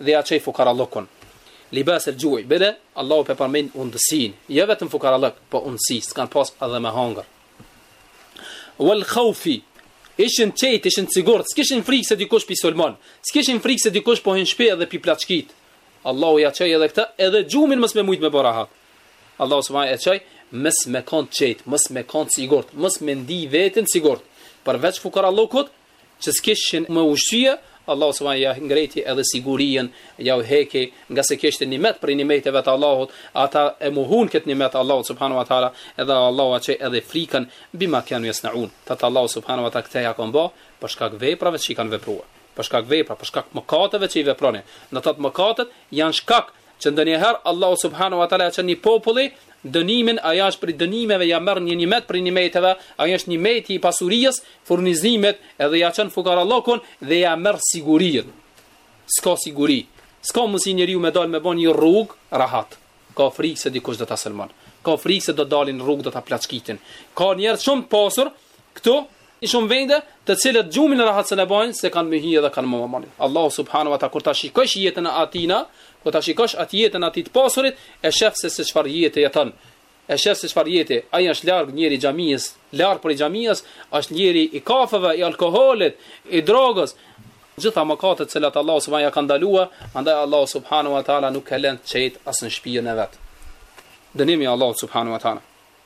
dhe ja çoi fukarallëkun. Libas el gjui, bile, Allahu pe përmin undësin, jo vetëm fukarallëk, po undësi, s'kan pas edhe me hangër. Wal khaufi, ishin qetë, ishin sigurt, s'kishin frikë se dikush pi sulmon, s'kishin frikë se dikush po hin shpi edhe pi plaçkit. Allahu ja çoi edhe këtë, edhe gjumin mos me mujt me bo rahat. Allahu subhanahu ja çoi mos me kon qetë, mos me kon sigurt, mos me ndi veten sigurt. Përveç fukarallëkut, që s'kishin me u ushqye, Allahu subhanahu ja ngreti edhe sigurinë, jau heki, ngase kjo ishte nimet prej nimeteve të Allahut, ata e mohuan këtë nimet Allahut subhanahu wa taala, edhe Allahu ja çoi edhe frikën bima kanu yasnaun. Thotë Allahu subhanahu wa taala këtë ja kam bo, për shkak veprave që i kanë vepruar. Për shkak vepra, për shkak mëkateve që i vepronin. Domethënë mëkatet janë shkak që ndonjëherë Allahu subhanahu wa taala ja çon një populli dënimin, ajo është prej dënimeve, ja merr një nimet prej nimeteve, ajo është nimeti i pasurisë, furnizimit, edhe ja çon fukarallokun dhe ja merr sigurinë. S'ka siguri. S'ka mundsi njeriu me dal me bën një rrugë rahat. Ka frikë se dikush do ta sulmon. Ka frikë se do dalin rrugë do ta plaçkitin. Ka njerëz shumë të pasur Këtu në shumë vende të cilët gjumin rahat s'e bajnë se kanë me hi edhe kanë me Allahu subhanahu wa taala kur ta shikosh jetën e atyne kur ta shikosh atë jetën atij të pasurit e shef se se çfarë jete jeton e shef se çfarë jete ai është larg njeri xhamisë larg prej xhamisë është njeri i kafeve i alkoolit i drogës gjitha mëkatet cilat Allah subhanahu ja ka ndalua andaj Allah subhanahu wa taala nuk e len qetë as në shpijën e vet dënimi Allahut subhanahu wa taala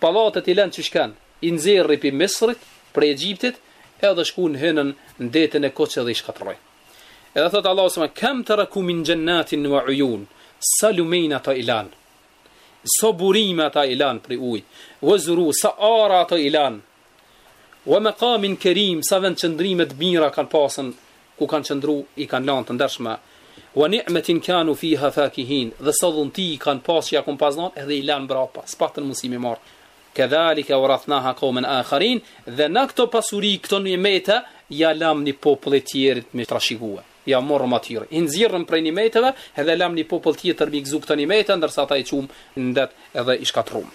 Pallatet i lan qysh kan, i nxjerri pi Misrit, prej Egjiptit, edhe shkun hynën në detin e Kuq edhe i shkatërroi. Edhe thotë Allahu subhanehu kam taraku min jannatin wa uyun, sa lumenj ata i lanë, sa burime ata i lanë prej ujit, wa zuru, sa ara ata i lanë, Wa maqamin kerim, sa vend qëndrime të mira kanë pasën ku kanë qëndru i kanë lanë të ndershme, wa ni'metin kanu fiha fakihin, dhe sa dhunti kanë pasë që jau kem pas dhanë edhe i lanë mbrapa, s'patën mundësi m'i marrë. Kedhalik awrathnaha qauman akharin, dhe na këto pasuri, këto nimete ja lamë ni populli tjetër me i trashigue, ja morëm atyre, i nxirrëm prej nimeteve edhe e lamë ni popull tjetër m'i gëzu këto nimete ndërsa ata i çumë n'det edhe i shkatërrumë.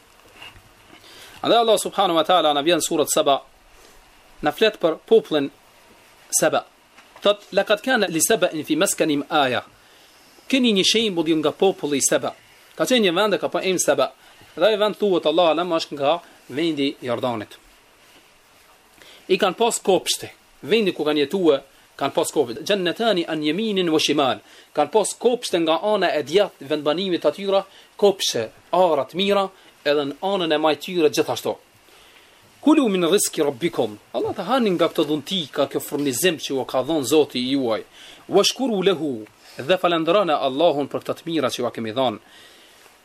Andaj Allah subhanehu wa ta'ala na vjen surat seba, na flet për popullin seba. Thot, lakat kane li sebain fi meskenihim aja. Keni një shembul ju nga populli seba. Ka qenë një vend e ka pas emrin seba. Dhe ai vend thuhet Allah alem është nga vendi i Jordanit. i kanë pas kopshte, vendi ku kanë jetue, kanë pas kopshte, xhennetani an yeminin wa shimal, kanë pas kopshte nga ana e djathtë t'vendbanimit të atyre, kopshte, ara të mira, edhe në anën e majtë t'tyre gjithashtu. Kulu min rizki rabbikum, Allahu tha hani nga këto dhunti, ka ky furnizim që ju ka dhënë Zoti i juaj, wa shkuru lehu, dhe falenderone Allahun për këto të mira që jua kemi dhënë.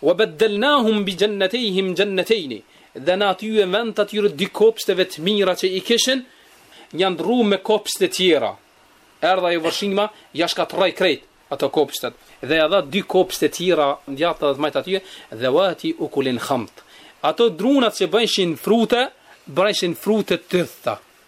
Wa baddelnahum bi jannatayhim jannatayn dhe na atyre në vend të atyre dy kopshteve të mira që i kishin, jau ndrrum me kopshte të tjera. Erdh ajo vërshima, jau shkatërroi krejt ato kopshtet dhe jau dha dy kopshte të tjera n'djathtë dhe t'majtë atyre, dhawati ukulin khamt. Ato drunat që bëjshin frute, bëjshin frute të idhta.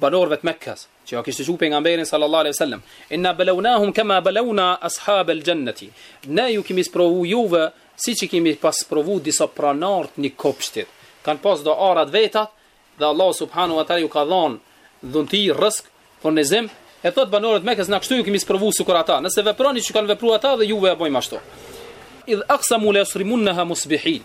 banorëve të Mekës, që jau kishte çu pejgamberin sallallahu alaihi wasallam, inna balawnahum kama balawna ashab al-jannati. Ne ju kemi sprovu juve siç i kemi pas sprovu disa pronarë të një kopshtit. Kan pas do ara t'veta dhe Allah subhanahu wa taala ju ka dhënë dhunti rrizk prej nëzem. E thot banorët e Mekës na kështu ju kemi sprovu sikur ata. Nëse veproni çka kanë vepruar ata dhe juve e bëjmë ashtu. Idh aqsamu la yasrimunha musbihin.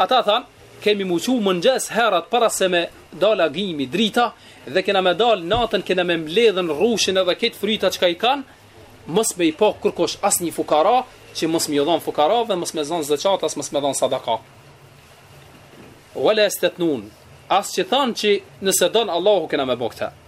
Ata thanë, kemi mu qu n'mëngjes herët para se me dalë agimi, drita, dhe kena me dalë natën, kena me mbledhë rrushin edhe këto fryta çka i kanë, mos me i pa kërkush asnjë fukara, që mos me i dhanë fukarave, mos me dhanë zeqat as mos me dhanë sadaka. Vela jestethnun, as që thanë që nëse don Allahu kena me bo këta.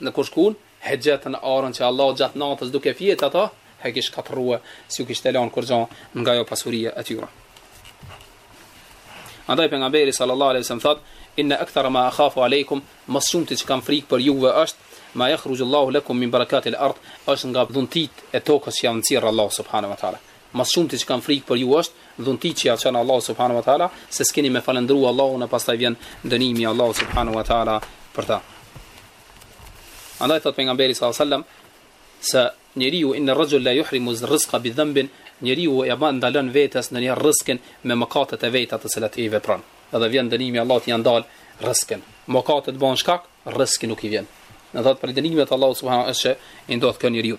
Ne kur shkun, e gjetën arën që Allah gjatë natës duke fjetë ata, e kish shkatërrue, s'ju kishte lanë kurgja nga ajo pasuria e tyra. Andaj pejgamberi sallallahu alaihi wasallam thot, inna akthara ma akhafu alejkum, më s'shumti që kam frikë për juve është, ma jukhrijullahu lakum min barakatil ard, është nga dhuntitë e tokës që jau nxjerr Allah subhanahu wa ta'ala. Më së shumti që kam frikë për ju është, dhuntit që jau çon Allahu subhanahu wa taala, se s'keni me falënderu Allahun e pastaj vjen dënimi i Allahut subhanahu wa taala për ta. Andaj thot pejgamberi sallallahu alajhi wasallam se njeriu inna ar-rajul la yuhramu ar-rizqa bi dhanbin, njeriu ia ndalon vetes rrëskun me mëkatet e veta të cilat i vepron. Edhe vjen dënimi i Allahut ja ndal rrëskun. Mëkatet bën shkak, rrësku nuk i vjen. Në thot për dënimin e Allahut subhanahu wa taala, i ndodh ky njeriu.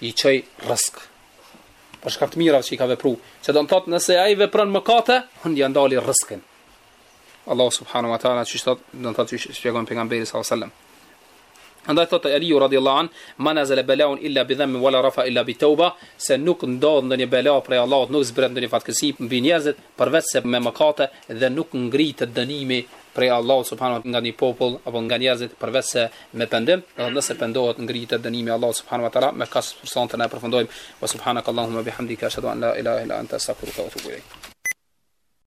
i çoj rrësk. Për shkak t'mirave që i ka vepru, që do të thotë nëse ai vepron mëkate, unë ja ndali rrëskun. Allah subhanahu wa taala çish thot, do të thotë çish shpjegon pejgamberi sallallahu alajhi wasallam. Andaj thotë Ali radhiyallahu an, "Ma nazala balaun illa bi dhanbin wala rafa illa bi tawba", se nuk ndodh ndonjë bela prej Allahut, nuk zbret ndonjë fatkeqësi mbi njerëzit, përveç se me mëkate dhe nuk ngritet dënimi prej Allahut subhanahu nga një popull apo nga njerëzit përveç se me pendim edhe nëse pendohet ngritet dënimi Allahut subhanahu wa taala me kaq për sonte na e përfundojmë wa subhanakallahumma bihamdika ashhadu an la ilaha illa anta astaghfiruka wa atubu ilaik